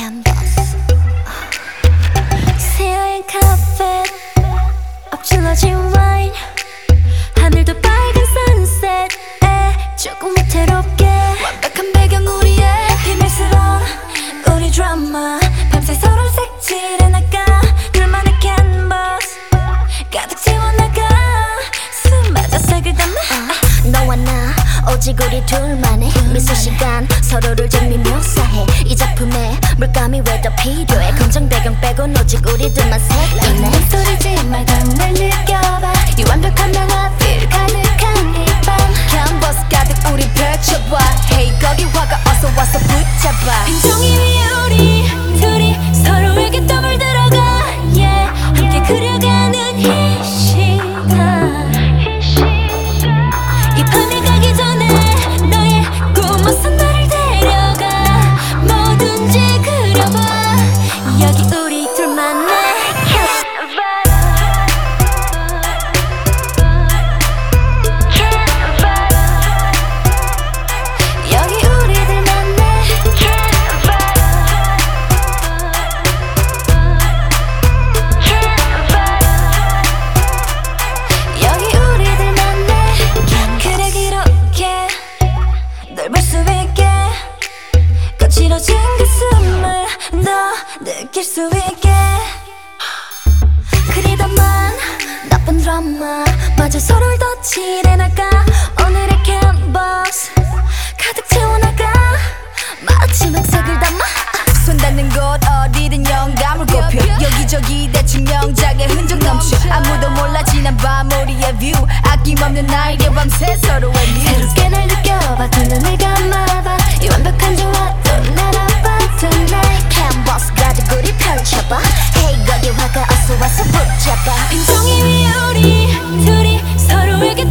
캔버스 아, 새하얀 카펫 엎질러진 와인. 하늘도 빨간 선셋에 조금 위태롭게. 완벽한 배경 우리의 비밀스러운 우리 드라마 밤새 서로 색칠해 나가. 둘만의 캔버스 가득 채워나가. 숨마저 색을 담아. 그 아, 너와 나 오직 우리 둘만의 미소 시간. 서로를 재미 물감이 왜 더 필요해? 검정 배경 빼곤 오직 우리 둘만 색이네 여기 우리 둘만의 여기 우리들만의 여기 우리들만의 그래 이렇게 널볼수 있게 거칠어진 가슴을 너 느낄 수 있게. 그리다만 나쁜 드라마. 마저 서로를 더 칠해나가 오늘의 캔버스 가득 채워나가 마지막 색을 담아 손 닿는 곳 어디든 영감을 꽂혀. 여기저기 대충 명작의 흔적 넘쳐. 아무도 몰라 지난 밤 우리의 view 아낌없는 나에게 밤새 서로의 뮤즈 새롭게 날 느껴봐 두 눈을 감 Hey 거기 화가 어서 와서 붙잡아 빈종이 위에 우리 둘이 서로에게